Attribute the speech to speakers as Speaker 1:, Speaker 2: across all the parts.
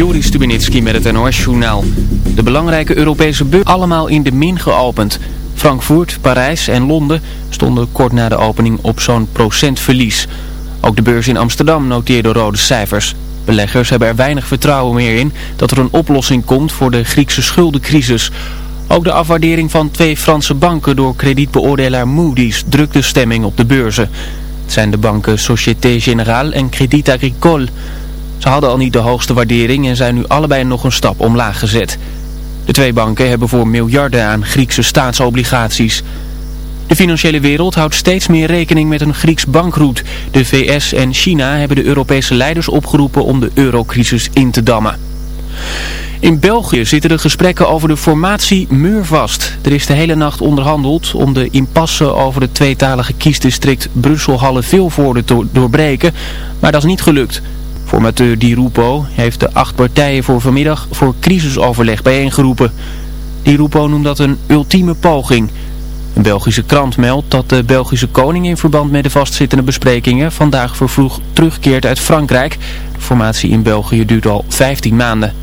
Speaker 1: Joris Stubenitski met het NOS-journaal. De belangrijke Europese beurs allemaal in de min geopend. Frankfurt, Parijs en Londen stonden kort na de opening op zo'n procentverlies. Ook de beurs in Amsterdam noteerde rode cijfers. Beleggers hebben er weinig vertrouwen meer in dat er een oplossing komt voor de Griekse schuldencrisis. Ook de afwaardering van twee Franse banken door kredietbeoordelaar Moody's drukt de stemming op de beurzen. Het zijn de banken Société Générale en Crédit Agricole... Ze hadden al niet de hoogste waardering en zijn nu allebei nog een stap omlaag gezet. De twee banken hebben voor miljarden aan Griekse staatsobligaties. De financiële wereld houdt steeds meer rekening met een Grieks bankroet. De VS en China hebben de Europese leiders opgeroepen om de eurocrisis in te dammen. In België zitten de gesprekken over de formatie muurvast. Er is de hele nacht onderhandeld om de impasse over het tweetalige kiesdistrict Brussel-Halle-Vilvoorde te doorbreken, maar dat is niet gelukt. Formateur Di Rupo heeft de acht partijen voor vanmiddag voor crisisoverleg bijeengeroepen. Di Rupo noemt dat een ultieme poging. Een Belgische krant meldt dat de Belgische koning in verband met de vastzittende besprekingen vandaag vervroeg terugkeert uit Frankrijk. De formatie in België duurt al 15 maanden.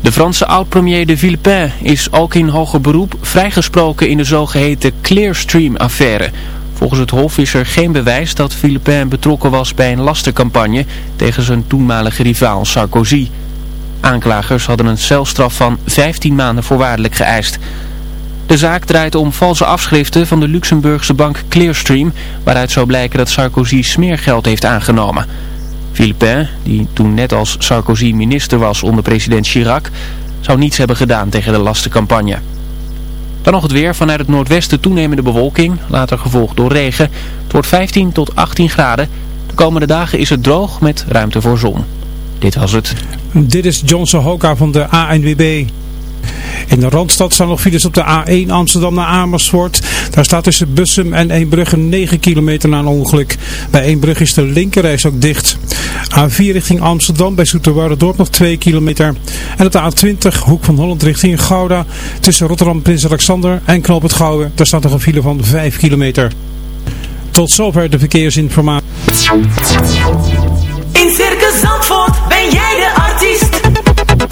Speaker 1: De Franse oud-premier de Villepin is ook in hoger beroep vrijgesproken in de zogeheten Clearstream-affaire... Volgens het Hof is er geen bewijs dat Philippin betrokken was bij een lastercampagne tegen zijn toenmalige rivaal Sarkozy. Aanklagers hadden een celstraf van 15 maanden voorwaardelijk geëist. De zaak draait om valse afschriften van de Luxemburgse bank Clearstream, waaruit zou blijken dat Sarkozy smeergeld heeft aangenomen. Philippin, die toen net als Sarkozy minister was onder president Chirac, zou niets hebben gedaan tegen de lastencampagne. Dan nog het weer. Vanuit het noordwesten toenemende bewolking. Later gevolgd door regen. Het wordt 15 tot 18 graden. De komende dagen is het droog met ruimte voor zon. Dit was het.
Speaker 2: Dit is Johnson Hoka van de ANWB. In de Randstad staan nog files op de A1 Amsterdam naar Amersfoort. Daar staat tussen Bussum en Eembrugge 9 kilometer na een ongeluk. Bij Eembrugge is de linkerreis ook dicht. A4 richting Amsterdam bij Dorp nog 2 kilometer. En op de A20 Hoek van Holland richting Gouda. Tussen Rotterdam Prins Alexander en Knoop het Gouwen. Daar staat nog een file van 5 kilometer. Tot zover de verkeersinformatie.
Speaker 3: In Circus Zandvoort ben jij de artiest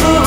Speaker 4: true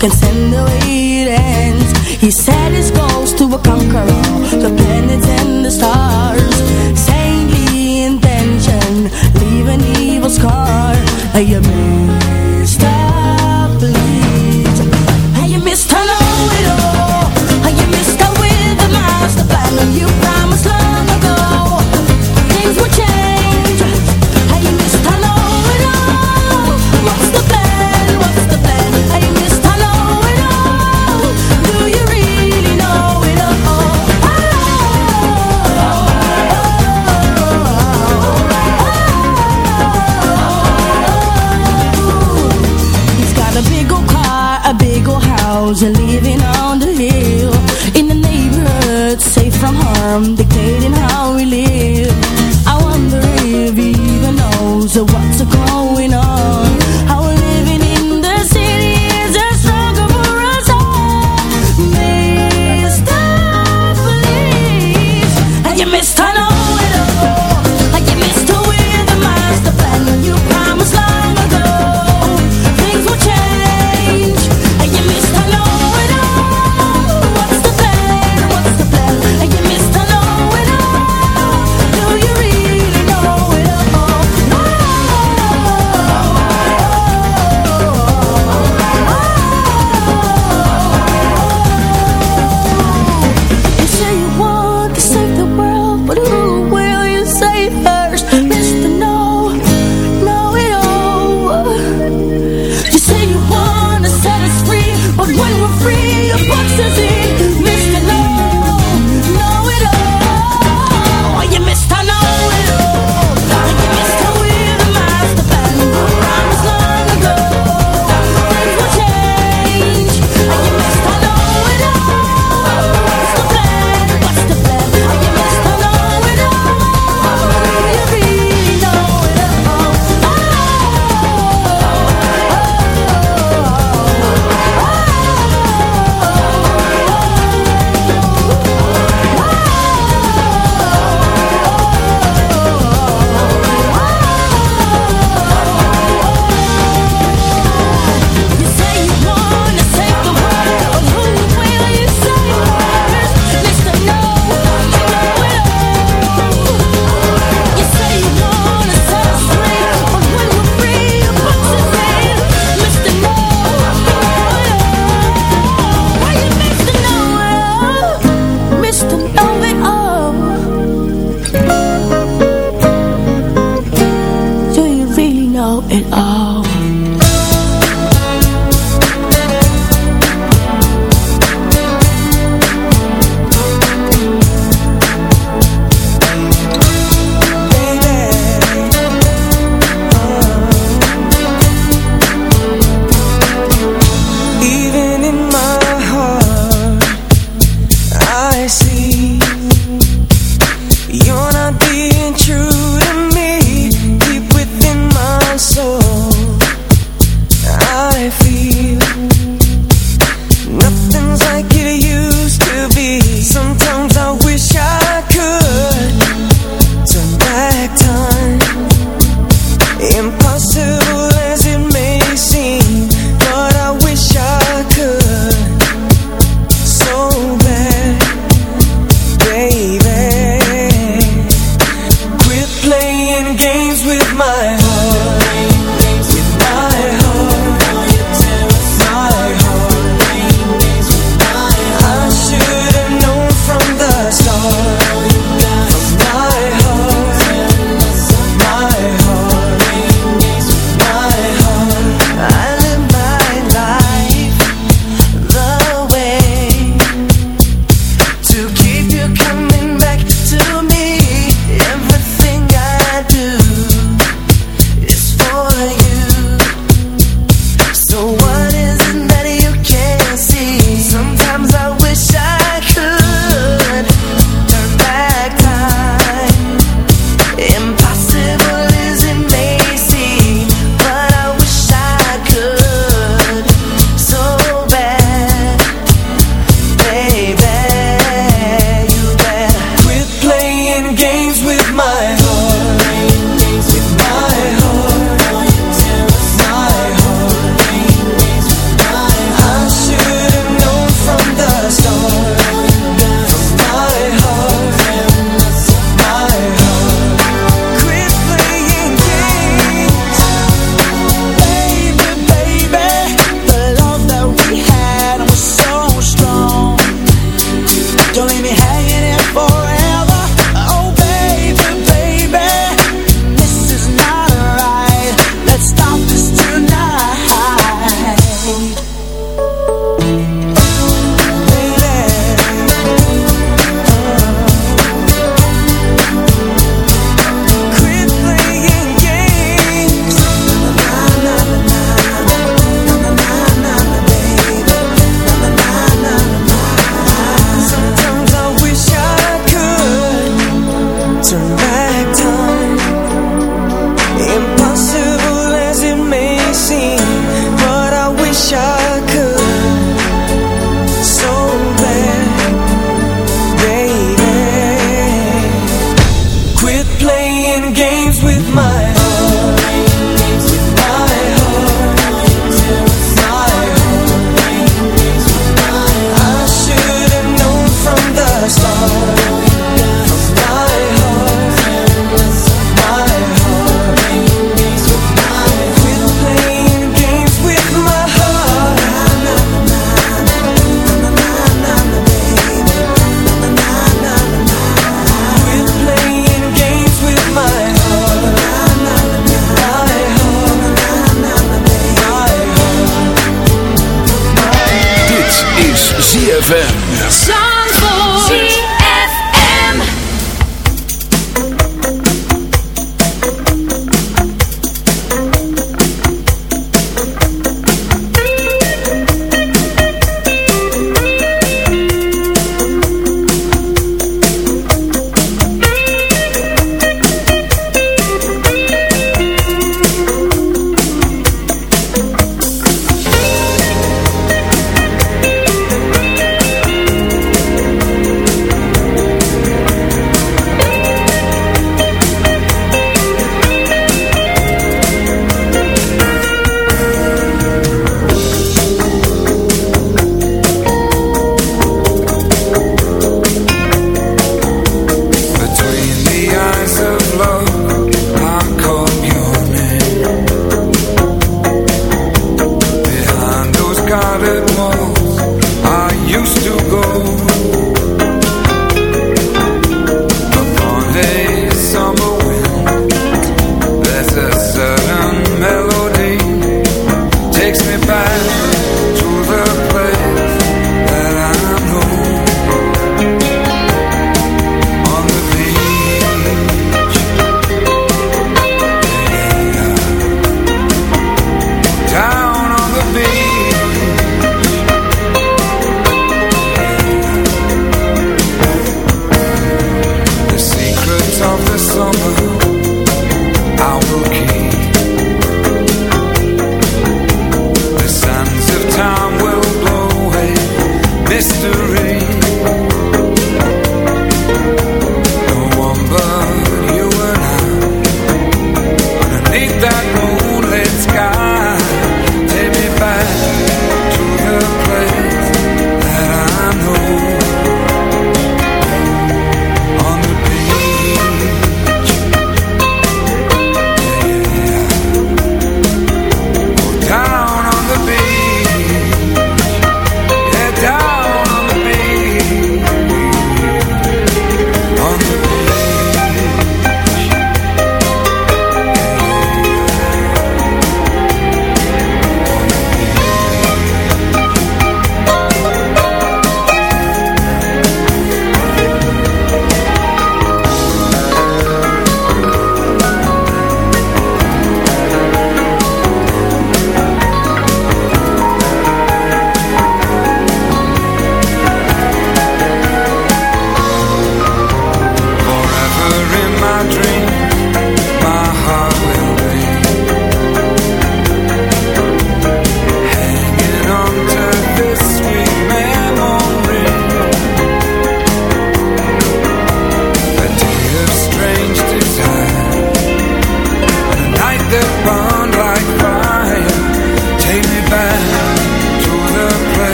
Speaker 4: Can send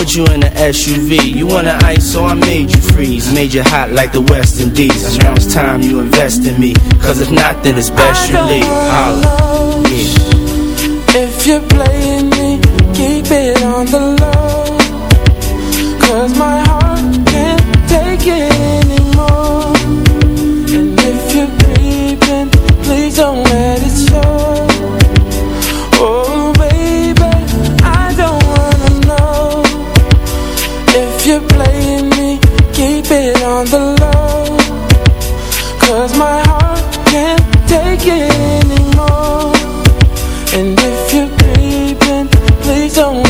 Speaker 5: put you in an SUV. You want an ice, so I made you freeze. Made you hot like the West Indies. Now it's time you invest in me. Cause if not, then it's best I you leave. Holla. Yeah.
Speaker 6: If you're playing me, keep it on the low don't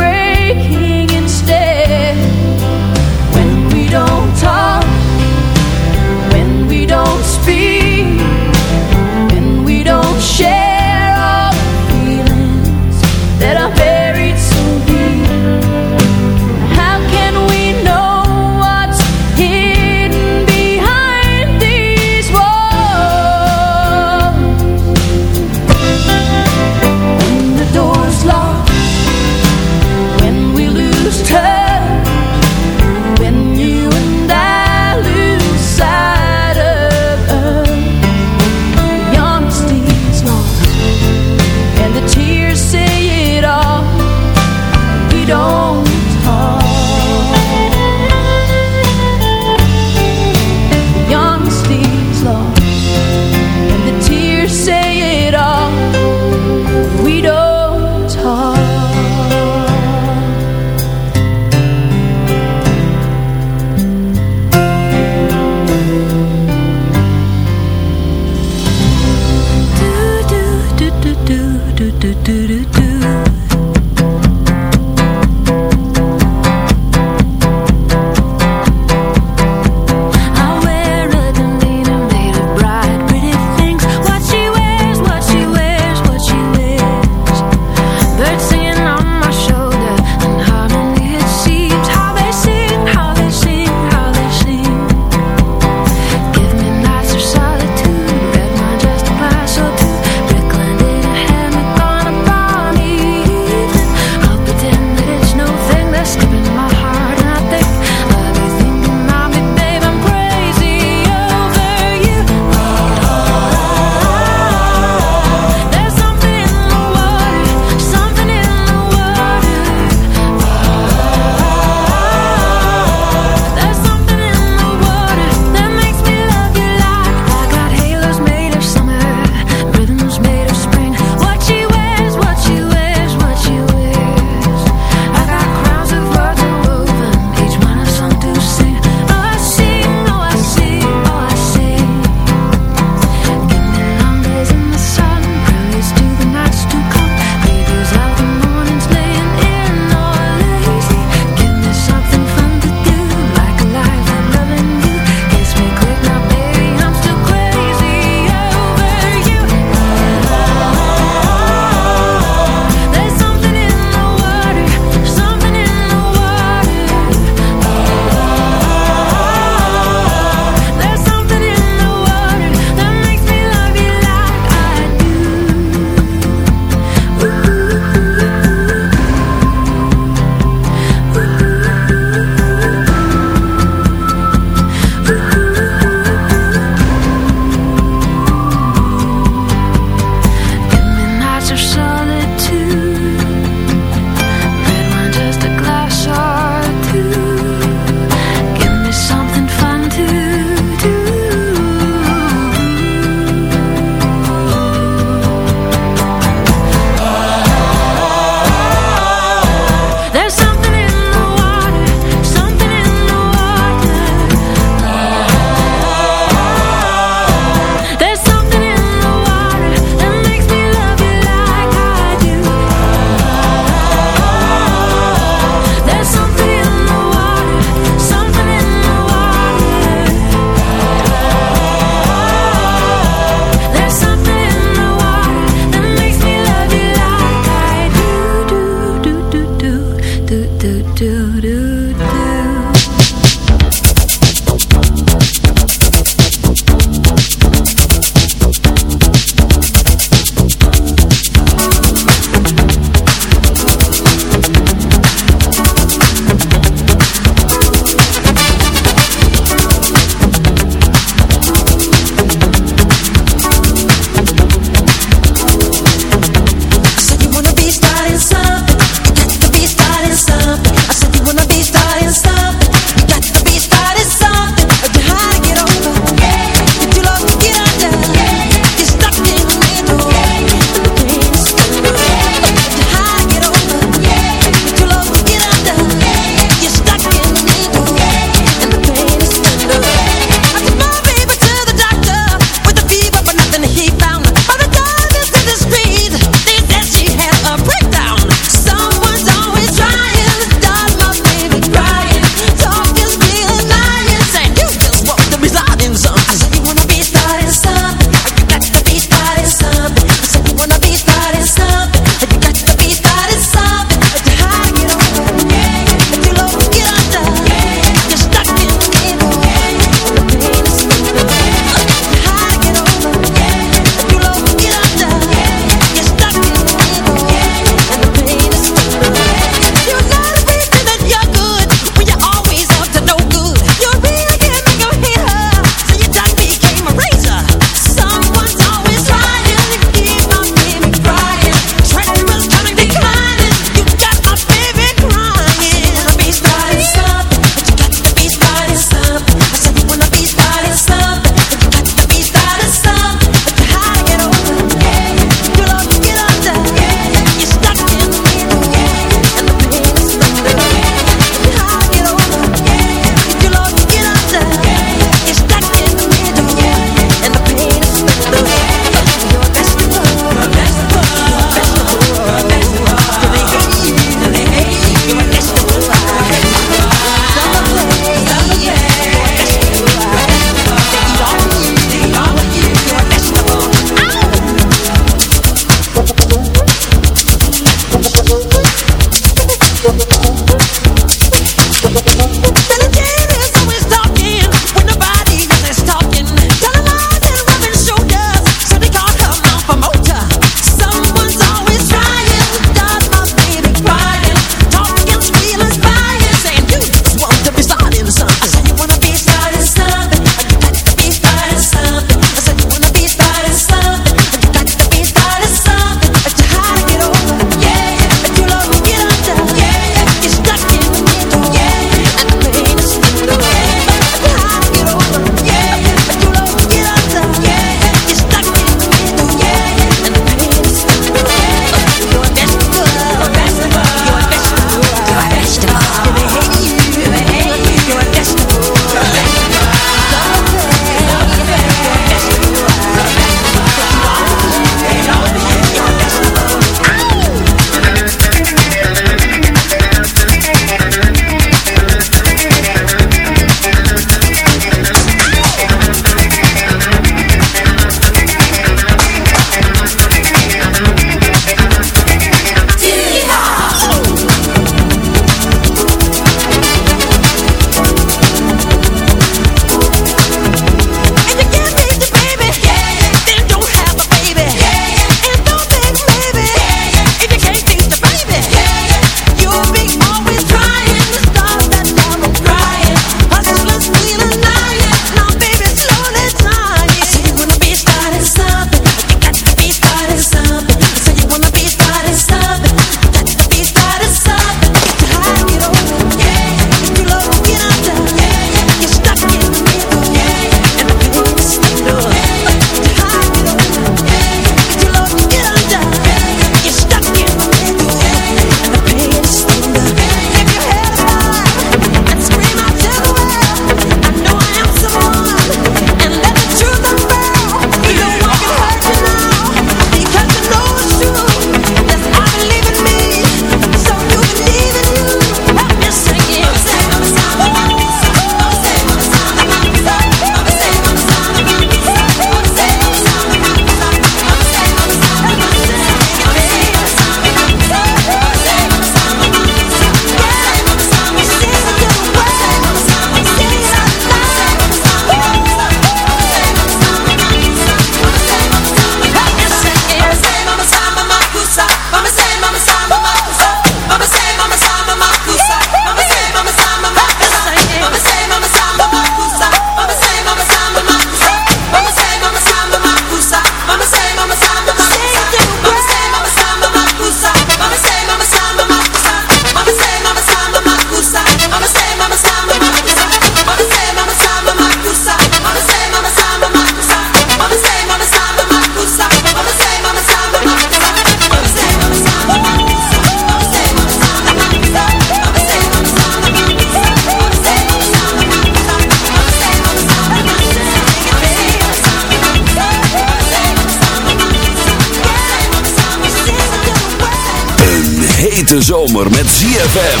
Speaker 7: hete zomer met ZFM.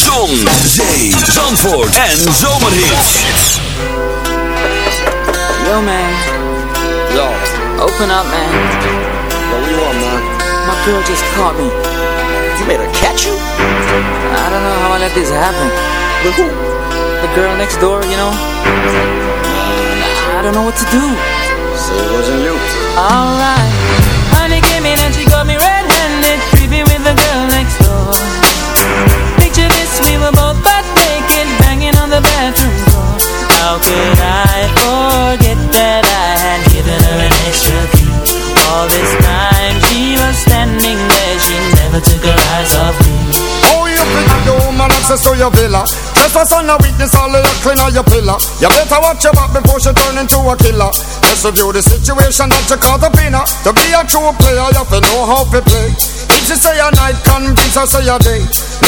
Speaker 7: Zon, zee, zandvoort en zomerhits.
Speaker 8: Yo, man.
Speaker 9: Yo.
Speaker 8: Open up, man.
Speaker 9: Yo, what you want, man?
Speaker 8: My girl just caught me.
Speaker 9: You made her catch you?
Speaker 8: I don't know how I let this happen.
Speaker 9: With who?
Speaker 8: The girl next door, you know? I don't know what to do.
Speaker 9: So it wasn't you.
Speaker 8: Alright. Could I forget that I had given an? All this time she was standing there, she never took her eyes off me.
Speaker 10: Oh, you I'm the woman access to your villa. Just a son of weakness, all of clean on your pillar. You better watch your back before she turn into a killer. Just review the situation that you caught up in To be a true player, you have to know how to play. If she say a night, convince her say a day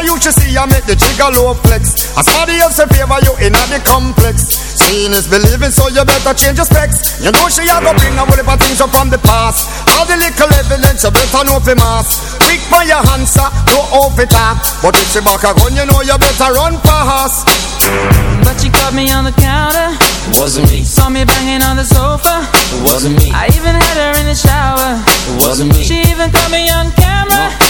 Speaker 8: I
Speaker 10: never used to see I make the trigger low flex? As somebody else in favor you in the complex. Seeing is believing so you better change your specs. You know she a go bring a whole heap of things up from the past. All the little evidence you better know for mass. Quick for your answer, no off it talk But if she back a gun you know you better run fast.
Speaker 8: But she caught me on the counter.
Speaker 5: Wasn't me.
Speaker 8: Saw me banging on the sofa.
Speaker 5: It Wasn't me.
Speaker 8: I even had her in the shower.
Speaker 5: It Wasn't me.
Speaker 8: She even caught me on camera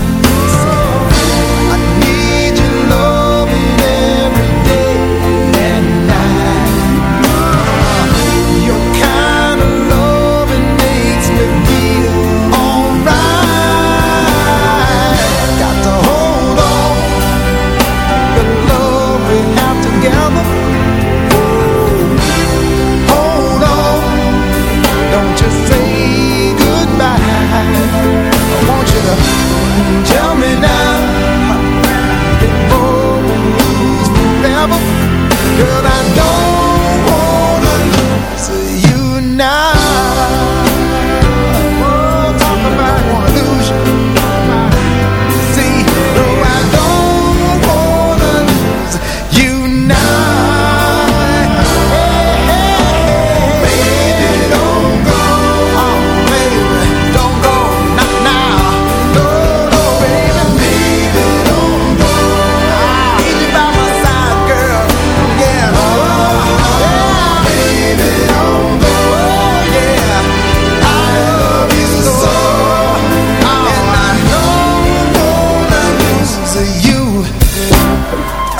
Speaker 11: Girl,